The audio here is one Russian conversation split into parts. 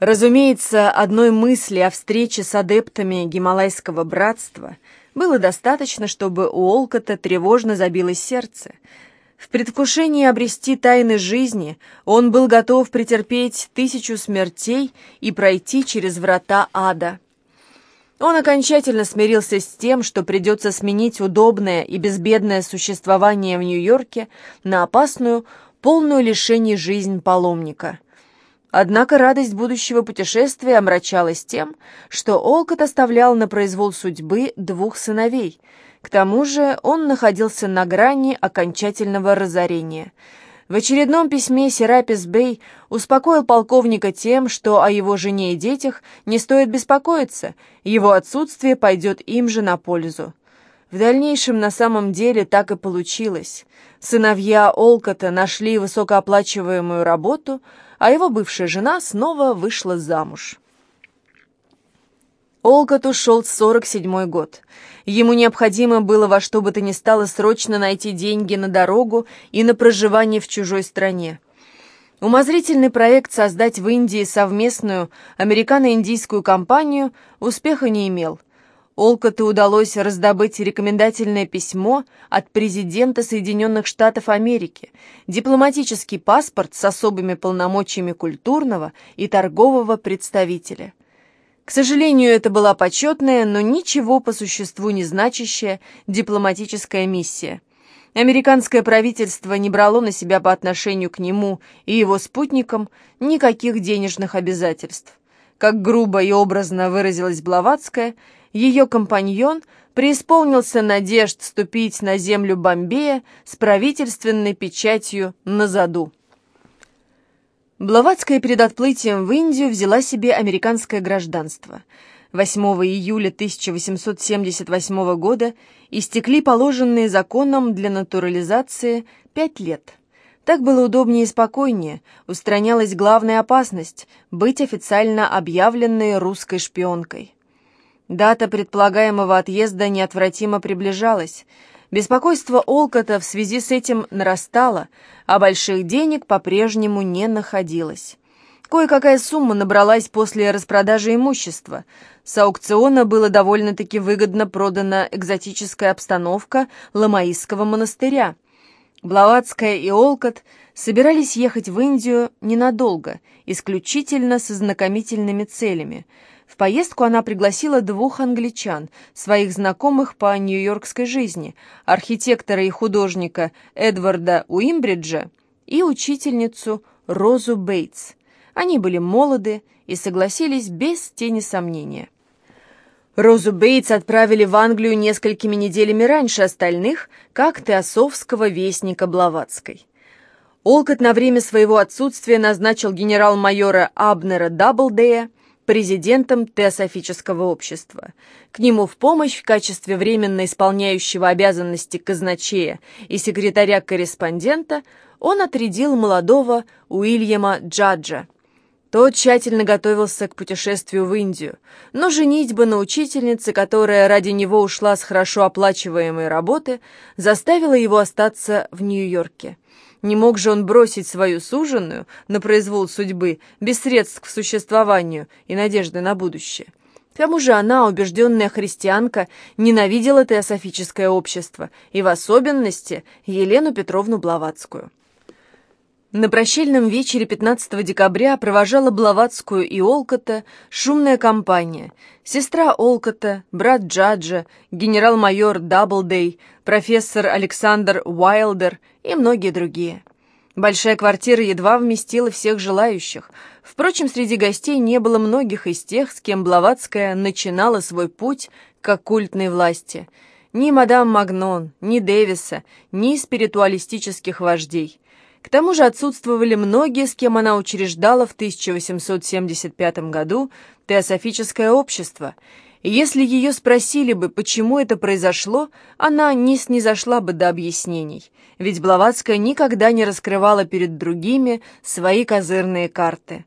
Разумеется, одной мысли о встрече с адептами Гималайского братства было достаточно, чтобы у Олкота тревожно забилось сердце. В предвкушении обрести тайны жизни он был готов претерпеть тысячу смертей и пройти через врата ада. Он окончательно смирился с тем, что придется сменить удобное и безбедное существование в Нью-Йорке на опасную, полную лишений жизнь паломника – Однако радость будущего путешествия омрачалась тем, что Олкот оставлял на произвол судьбы двух сыновей. К тому же он находился на грани окончательного разорения. В очередном письме Серапис Бэй успокоил полковника тем, что о его жене и детях не стоит беспокоиться, его отсутствие пойдет им же на пользу. В дальнейшем на самом деле так и получилось. Сыновья Олкота нашли высокооплачиваемую работу – а его бывшая жена снова вышла замуж. Олкот ушел в 47-й год. Ему необходимо было во что бы то ни стало срочно найти деньги на дорогу и на проживание в чужой стране. Умозрительный проект создать в Индии совместную американо-индийскую компанию успеха не имел – Олкоту удалось раздобыть рекомендательное письмо от президента Соединенных Штатов Америки, дипломатический паспорт с особыми полномочиями культурного и торгового представителя. К сожалению, это была почетная, но ничего по существу не значащая дипломатическая миссия. Американское правительство не брало на себя по отношению к нему и его спутникам никаких денежных обязательств. Как грубо и образно выразилась Блаватская – ее компаньон преисполнился надежд ступить на землю Бомбея с правительственной печатью на заду. Блаватская перед отплытием в Индию взяла себе американское гражданство. 8 июля 1878 года истекли положенные законом для натурализации пять лет. Так было удобнее и спокойнее, устранялась главная опасность – быть официально объявленной русской шпионкой. Дата предполагаемого отъезда неотвратимо приближалась. Беспокойство Олкота в связи с этим нарастало, а больших денег по-прежнему не находилось. Кое-какая сумма набралась после распродажи имущества. С аукциона было довольно-таки выгодно продана экзотическая обстановка Ламаистского монастыря. Блаватская и Олкот собирались ехать в Индию ненадолго, исключительно со знакомительными целями – в поездку она пригласила двух англичан, своих знакомых по нью-йоркской жизни, архитектора и художника Эдварда Уимбриджа и учительницу Розу Бейтс. Они были молоды и согласились без тени сомнения. Розу Бейтс отправили в Англию несколькими неделями раньше остальных, как теософского вестника Блаватской. Олкот на время своего отсутствия назначил генерал-майора Абнера Даблдея президентом Теософического общества. К нему в помощь в качестве временно исполняющего обязанности казначея и секретаря-корреспондента он отрядил молодого Уильяма Джаджа. Тот тщательно готовился к путешествию в Индию, но женитьба на учительнице, которая ради него ушла с хорошо оплачиваемой работы, заставила его остаться в Нью-Йорке. Не мог же он бросить свою суженую на произвол судьбы, без средств к существованию и надежды на будущее. К тому же она, убежденная христианка, ненавидела теософическое общество, и в особенности Елену Петровну Блаватскую. На прощальном вечере 15 декабря провожала Блаватскую и Олкота шумная компания. Сестра Олкота, брат Джаджа, генерал-майор Даблдей, профессор Александр Уайлдер и многие другие. Большая квартира едва вместила всех желающих. Впрочем, среди гостей не было многих из тех, с кем Блаватская начинала свой путь к оккультной власти. Ни мадам Магнон, ни Дэвиса, ни спиритуалистических вождей. К тому же отсутствовали многие, с кем она учреждала в 1875 году Теософическое общество, и если ее спросили бы, почему это произошло, она не снизошла бы до объяснений, ведь Блаватская никогда не раскрывала перед другими свои козырные карты.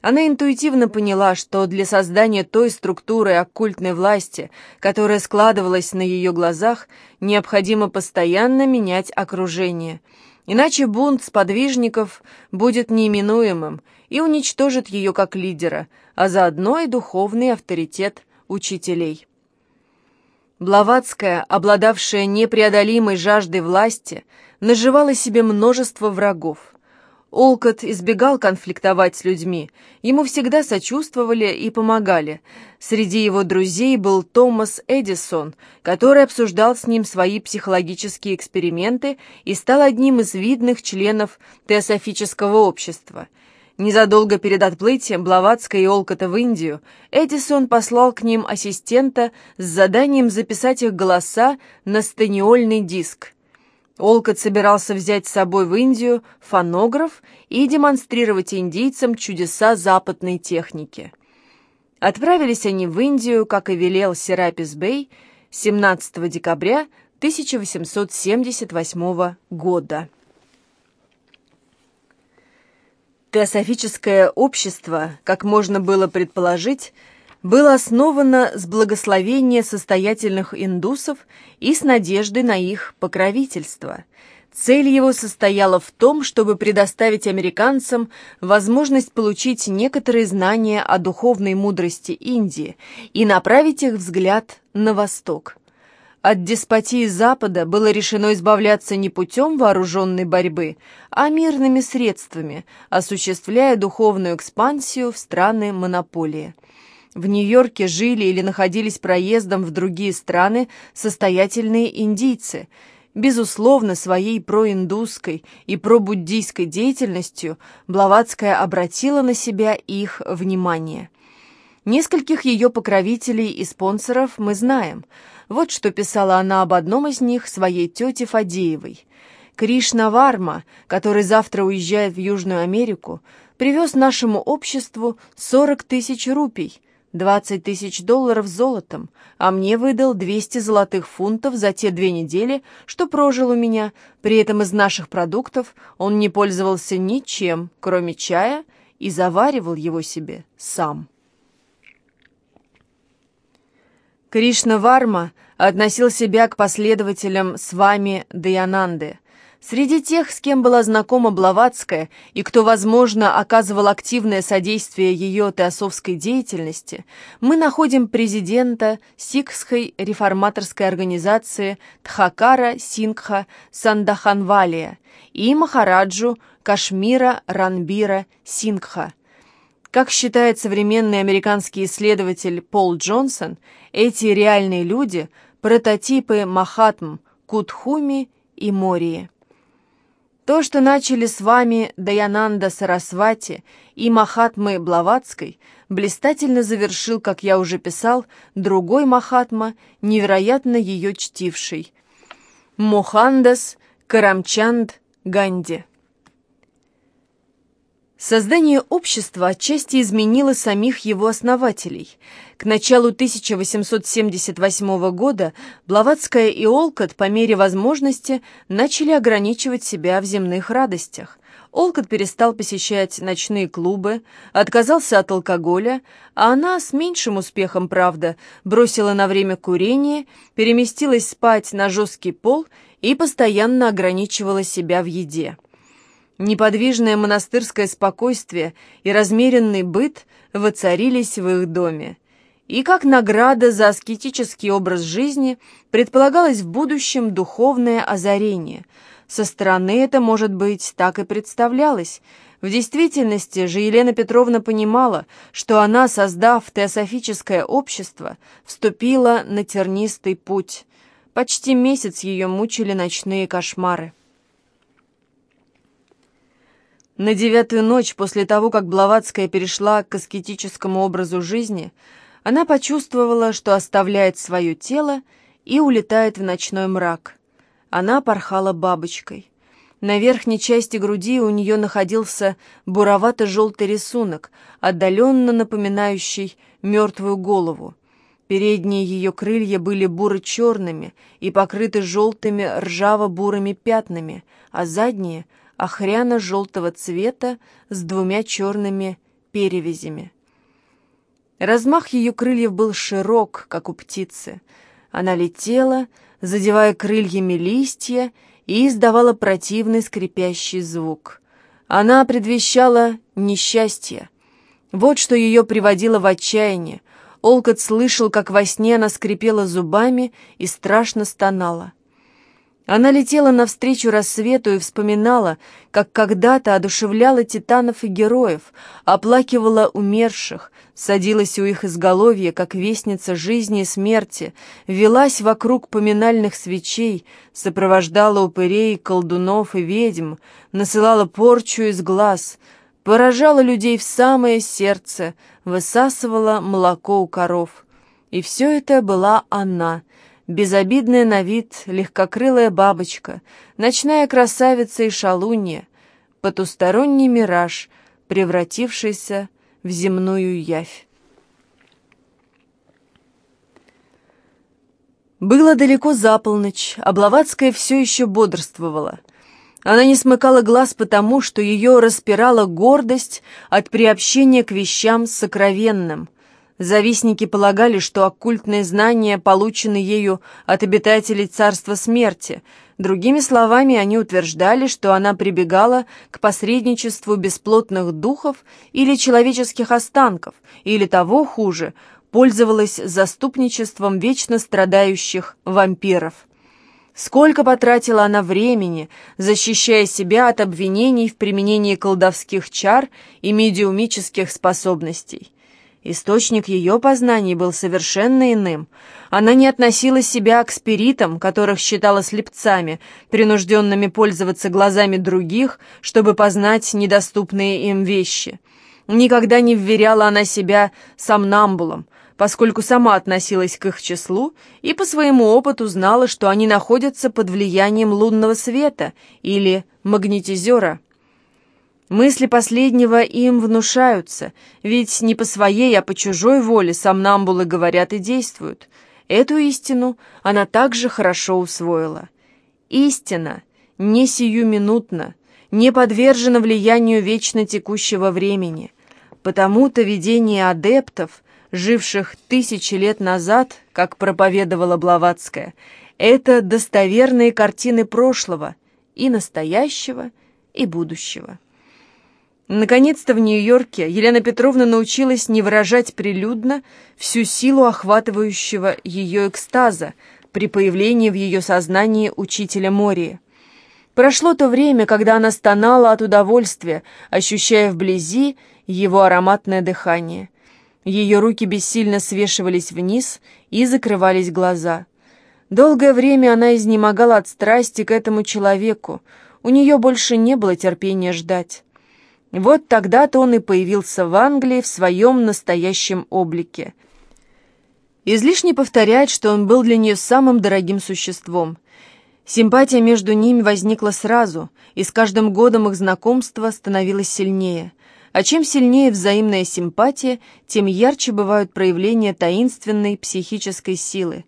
Она интуитивно поняла, что для создания той структуры оккультной власти, которая складывалась на ее глазах, необходимо постоянно менять окружение – Иначе бунт сподвижников будет неименуемым, и уничтожит ее как лидера, а заодно и духовный авторитет учителей. Блаватская, обладавшая непреодолимой жаждой власти, наживала себе множество врагов. Олкот избегал конфликтовать с людьми, ему всегда сочувствовали и помогали. Среди его друзей был Томас Эдисон, который обсуждал с ним свои психологические эксперименты и стал одним из видных членов теософического общества. Незадолго перед отплытием Блаватска и Олкота в Индию Эдисон послал к ним ассистента с заданием записать их голоса на станиольный диск – Олкот собирался взять с собой в Индию фонограф и демонстрировать индийцам чудеса западной техники. Отправились они в Индию, как и велел Серапис Бей, 17 декабря 1878 года. Теософическое общество, как можно было предположить, было основано с благословения состоятельных индусов и с надеждой на их покровительство. Цель его состояла в том, чтобы предоставить американцам возможность получить некоторые знания о духовной мудрости Индии и направить их взгляд на восток. От деспотии Запада было решено избавляться не путем вооруженной борьбы, а мирными средствами, осуществляя духовную экспансию в страны монополии в Нью-Йорке жили или находились проездом в другие страны состоятельные индийцы. Безусловно, своей проиндусской и пробуддийской деятельностью Блаватская обратила на себя их внимание. Нескольких ее покровителей и спонсоров мы знаем. Вот что писала она об одном из них своей тете Фадеевой. Кришна Варма, который завтра уезжает в Южную Америку, привез нашему обществу 40 тысяч рупий – 20 тысяч долларов золотом, а мне выдал 200 золотых фунтов за те две недели, что прожил у меня. При этом из наших продуктов он не пользовался ничем, кроме чая, и заваривал его себе сам. Кришна Варма относил себя к последователям Свами Даянанды – Среди тех, с кем была знакома Блаватская и кто, возможно, оказывал активное содействие ее теософской деятельности, мы находим президента Сикхской реформаторской организации Тхакара Сингха Сандаханвалия и Махараджу Кашмира Ранбира Сингха. Как считает современный американский исследователь Пол Джонсон, эти реальные люди – прототипы Махатм, Кутхуми и Мории. То, что начали с вами Даянанда Сарасвати и Махатмы Блаватской, блистательно завершил, как я уже писал, другой Махатма, невероятно ее чтивший. Мохандас Карамчанд Ганди. Создание общества отчасти изменило самих его основателей. К началу 1878 года Блаватская и Олкот по мере возможности начали ограничивать себя в земных радостях. Олкот перестал посещать ночные клубы, отказался от алкоголя, а она, с меньшим успехом, правда, бросила на время курение, переместилась спать на жесткий пол и постоянно ограничивала себя в еде. Неподвижное монастырское спокойствие и размеренный быт воцарились в их доме. И как награда за аскетический образ жизни предполагалось в будущем духовное озарение. Со стороны это, может быть, так и представлялось. В действительности же Елена Петровна понимала, что она, создав теософическое общество, вступила на тернистый путь. Почти месяц ее мучили ночные кошмары. На девятую ночь после того, как Блаватская перешла к аскетическому образу жизни, она почувствовала, что оставляет свое тело и улетает в ночной мрак. Она порхала бабочкой. На верхней части груди у нее находился буровато-желтый рисунок, отдаленно напоминающий мертвую голову. Передние ее крылья были буро-черными и покрыты желтыми ржаво-бурыми пятнами, а задние — охряно-желтого цвета с двумя черными перевязями. Размах ее крыльев был широк, как у птицы. Она летела, задевая крыльями листья, и издавала противный скрипящий звук. Она предвещала несчастье. Вот что ее приводило в отчаяние. Олкот слышал, как во сне она скрипела зубами и страшно стонала. Она летела навстречу рассвету и вспоминала, как когда-то одушевляла титанов и героев, оплакивала умерших, садилась у их изголовья, как вестница жизни и смерти, велась вокруг поминальных свечей, сопровождала упырей, колдунов и ведьм, насылала порчу из глаз, поражала людей в самое сердце, высасывала молоко у коров. И все это была она — безобидная на вид, легкокрылая бабочка, ночная красавица и шалунья, потусторонний мираж, превратившийся в земную явь. Было далеко за полночь, а Блаватская все еще бодрствовала. Она не смыкала глаз потому, что ее распирала гордость от приобщения к вещам сокровенным — Завистники полагали, что оккультные знания получены ею от обитателей царства смерти. Другими словами, они утверждали, что она прибегала к посредничеству бесплотных духов или человеческих останков, или того хуже, пользовалась заступничеством вечно страдающих вампиров. Сколько потратила она времени, защищая себя от обвинений в применении колдовских чар и медиумических способностей. Источник ее познаний был совершенно иным. Она не относила себя к спиритам, которых считала слепцами, принужденными пользоваться глазами других, чтобы познать недоступные им вещи. Никогда не вверяла она себя сомнамбулам, поскольку сама относилась к их числу и по своему опыту знала, что они находятся под влиянием лунного света или магнетизера. Мысли последнего им внушаются, ведь не по своей, а по чужой воле сомнамбулы говорят и действуют. Эту истину она также хорошо усвоила. Истина не сиюминутна, не подвержена влиянию вечно текущего времени. Потому-то видение адептов, живших тысячи лет назад, как проповедовала Блаватская, это достоверные картины прошлого и настоящего, и будущего. Наконец-то в Нью-Йорке Елена Петровна научилась не выражать прилюдно всю силу охватывающего ее экстаза при появлении в ее сознании учителя Мории. Прошло то время, когда она стонала от удовольствия, ощущая вблизи его ароматное дыхание. Ее руки бессильно свешивались вниз и закрывались глаза. Долгое время она изнемогала от страсти к этому человеку. У нее больше не было терпения ждать. Вот тогда-то он и появился в Англии в своем настоящем облике. Излишне повторять, что он был для нее самым дорогим существом. Симпатия между ними возникла сразу, и с каждым годом их знакомство становилось сильнее. А чем сильнее взаимная симпатия, тем ярче бывают проявления таинственной психической силы.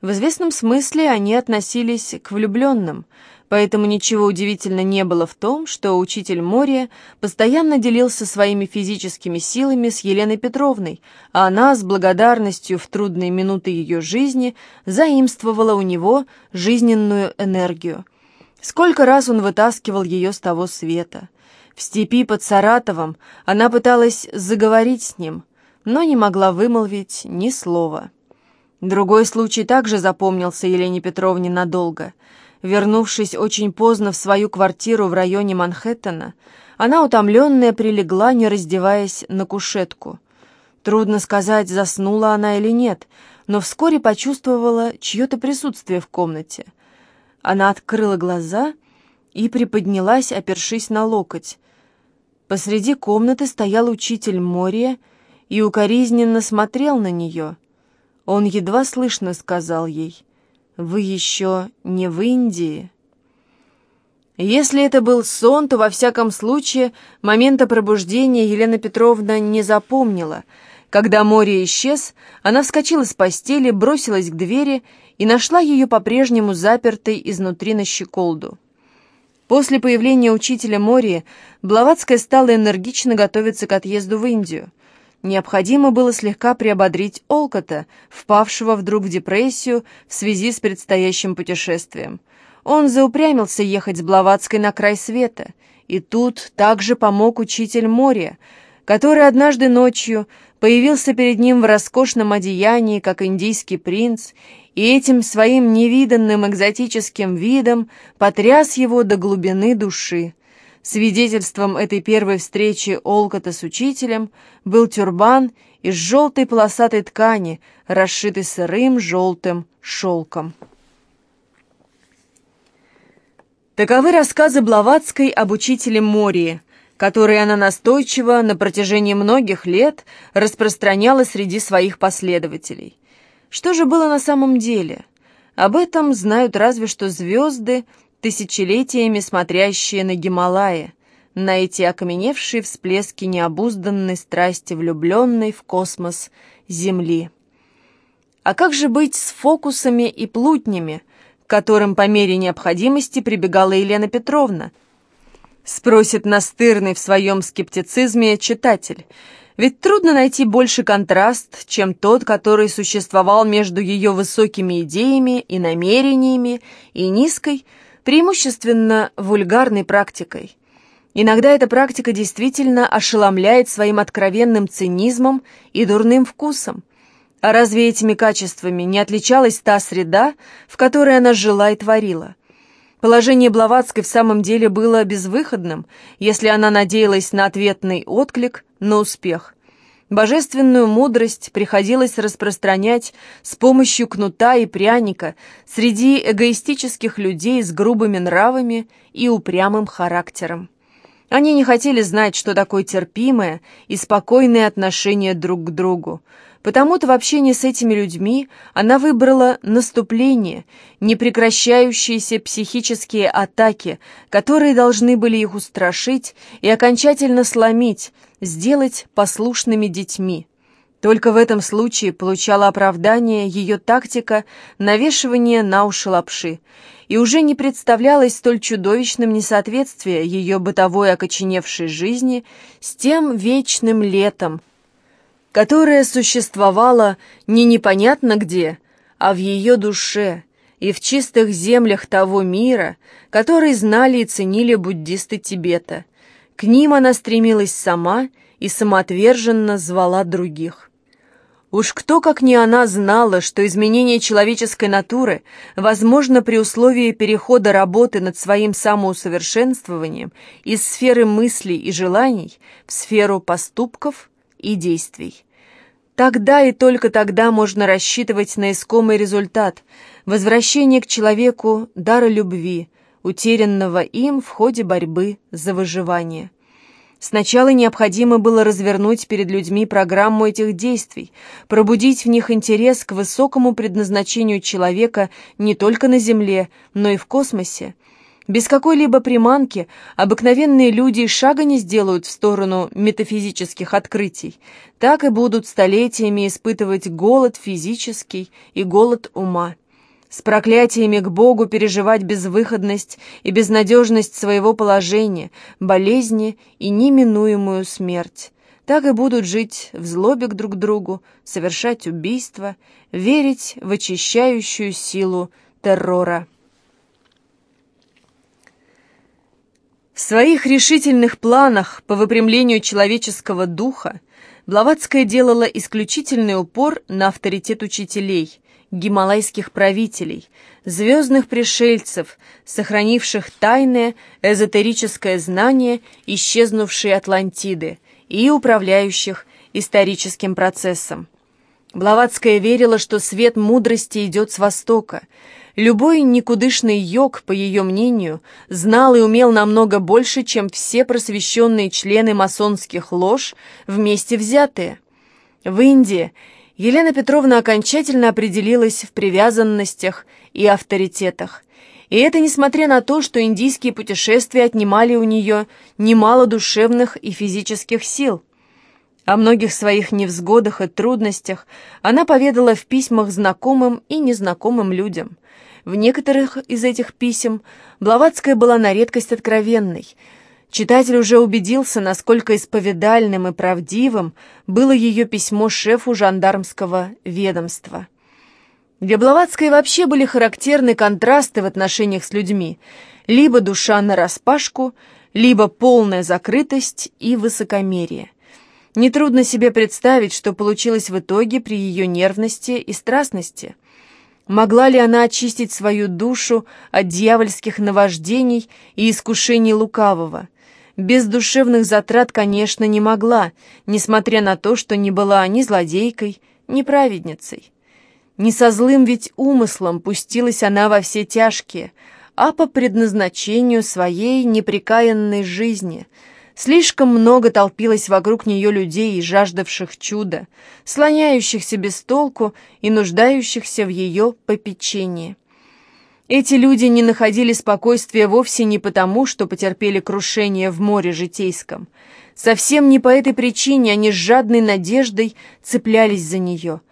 В известном смысле они относились к влюбленным – Поэтому ничего удивительно не было в том, что учитель Мория постоянно делился своими физическими силами с Еленой Петровной, а она с благодарностью в трудные минуты ее жизни заимствовала у него жизненную энергию. Сколько раз он вытаскивал ее с того света. В степи под Саратовом она пыталась заговорить с ним, но не могла вымолвить ни слова. Другой случай также запомнился Елене Петровне надолго — Вернувшись очень поздно в свою квартиру в районе Манхэттена, она, утомленная, прилегла, не раздеваясь, на кушетку. Трудно сказать, заснула она или нет, но вскоре почувствовала чье-то присутствие в комнате. Она открыла глаза и приподнялась, опершись на локоть. Посреди комнаты стоял учитель Мория и укоризненно смотрел на нее. Он едва слышно сказал ей — вы еще не в Индии? Если это был сон, то во всяком случае момента пробуждения Елена Петровна не запомнила. Когда море исчез, она вскочила с постели, бросилась к двери и нашла ее по-прежнему запертой изнутри на щеколду. После появления учителя Мории Блаватская стала энергично готовиться к отъезду в Индию. Необходимо было слегка приободрить Олкота, впавшего вдруг в депрессию в связи с предстоящим путешествием. Он заупрямился ехать с Блаватской на край света, И тут также помог учитель моря, который однажды ночью появился перед ним в роскошном одеянии, как индийский принц, и этим своим невиданным экзотическим видом потряс его до глубины души. Свидетельством этой первой встречи Олкота с учителем был тюрбан из желтой полосатой ткани, расшитый сырым желтым шелком. Таковы рассказы Блаватской об учителе Мории, которые она настойчиво на протяжении многих лет распространяла среди своих последователей. Что же было на самом деле? Об этом знают разве что звезды, тысячелетиями смотрящие на Гималаи, на эти окаменевшие всплески необузданной страсти, влюбленной в космос Земли. А как же быть с фокусами и плутнями, к которым по мере необходимости прибегала Елена Петровна? Спросит настырный в своем скептицизме читатель. Ведь трудно найти больше контраст, чем тот, который существовал между ее высокими идеями и намерениями и низкой, преимущественно вульгарной практикой. Иногда эта практика действительно ошеломляет своим откровенным цинизмом и дурным вкусом. А разве этими качествами не отличалась та среда, в которой она жила и творила? Положение Блаватской в самом деле было безвыходным, если она надеялась на ответный отклик, на успех. Божественную мудрость приходилось распространять с помощью кнута и пряника среди эгоистических людей с грубыми нравами и упрямым характером. Они не хотели знать, что такое терпимое и спокойное отношение друг к другу, Потому-то в общении с этими людьми она выбрала наступление, непрекращающиеся психические атаки, которые должны были их устрашить и окончательно сломить, сделать послушными детьми. Только в этом случае получала оправдание ее тактика навешивания на уши лапши, и уже не представлялось столь чудовищным несоответствие ее бытовой окоченевшей жизни с тем вечным летом, которая существовала не непонятно где, а в ее душе и в чистых землях того мира, который знали и ценили буддисты Тибета. К ним она стремилась сама и самоотверженно звала других. Уж кто, как не она, знала, что изменение человеческой натуры возможно при условии перехода работы над своим самоусовершенствованием из сферы мыслей и желаний в сферу поступков и действий. Тогда и только тогда можно рассчитывать на искомый результат – возвращение к человеку дара любви, утерянного им в ходе борьбы за выживание. Сначала необходимо было развернуть перед людьми программу этих действий, пробудить в них интерес к высокому предназначению человека не только на Земле, но и в космосе, без какой-либо приманки обыкновенные люди шага не сделают в сторону метафизических открытий, так и будут столетиями испытывать голод физический и голод ума. С проклятиями к Богу переживать безвыходность и безнадежность своего положения, болезни и неминуемую смерть. Так и будут жить в злобе к друг другу, совершать убийства, верить в очищающую силу террора. В своих решительных планах по выпрямлению человеческого духа Блаватская делала исключительный упор на авторитет учителей, гималайских правителей, звездных пришельцев, сохранивших тайное эзотерическое знание исчезнувшей Атлантиды и управляющих историческим процессом. Блаватская верила, что свет мудрости идет с востока – Любой никудышный йог, по ее мнению, знал и умел намного больше, чем все просвещенные члены масонских лож вместе взятые. В Индии Елена Петровна окончательно определилась в привязанностях и авторитетах. И это несмотря на то, что индийские путешествия отнимали у нее немало душевных и физических сил. О многих своих невзгодах и трудностях она поведала в письмах знакомым и незнакомым людям. В некоторых из этих писем Блаватская была на редкость откровенной. Читатель уже убедился, насколько исповедальным и правдивым было ее письмо шефу жандармского ведомства. Для Блаватской вообще были характерны контрасты в отношениях с людьми. Либо душа нараспашку, либо полная закрытость и высокомерие. Нетрудно себе представить, что получилось в итоге при ее нервности и страстности. Могла ли она очистить свою душу от дьявольских наваждений и искушений лукавого? Без душевных затрат, конечно, не могла, несмотря на то, что не была ни злодейкой, ни праведницей. Не со злым ведь умыслом пустилась она во все тяжкие, а по предназначению своей неприкаянной жизни — Слишком много толпилось вокруг нее людей, жаждавших чуда, слоняющихся без толку и нуждающихся в ее попечении. Эти люди не находили спокойствия вовсе не потому, что потерпели крушение в море житейском. Совсем не по этой причине они с жадной надеждой цеплялись за нее,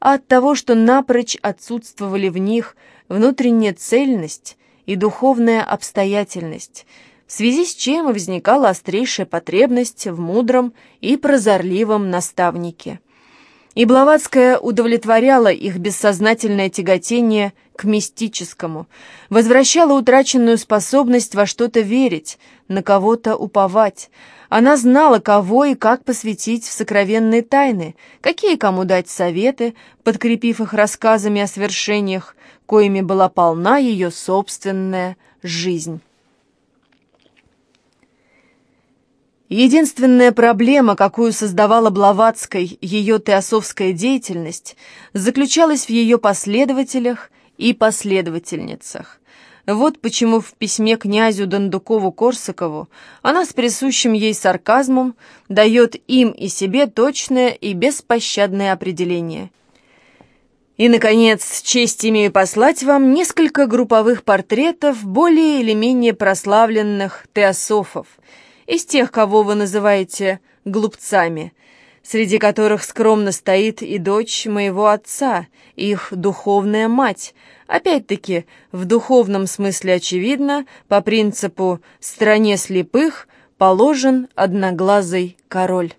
а от того, что напрочь отсутствовали в них внутренняя цельность и духовная обстоятельность – в связи с чем и возникала острейшая потребность в мудром и прозорливом наставнике. И Блаватская удовлетворяла их бессознательное тяготение к мистическому, возвращала утраченную способность во что-то верить, на кого-то уповать. Она знала, кого и как посвятить в сокровенные тайны, какие кому дать советы, подкрепив их рассказами о свершениях, коими была полна ее собственная жизнь. Единственная проблема, какую создавала Блаватской ее теософская деятельность, заключалась в ее последователях и последовательницах. Вот почему в письме князю Дондукову-Корсакову она с присущим ей сарказмом дает им и себе точное и беспощадное определение. И, наконец, честь имею послать вам несколько групповых портретов более или менее прославленных теософов – из тех, кого вы называете глупцами, среди которых скромно стоит и дочь моего отца, их духовная мать, опять-таки, в духовном смысле очевидно, по принципу «стране слепых» положен одноглазый король.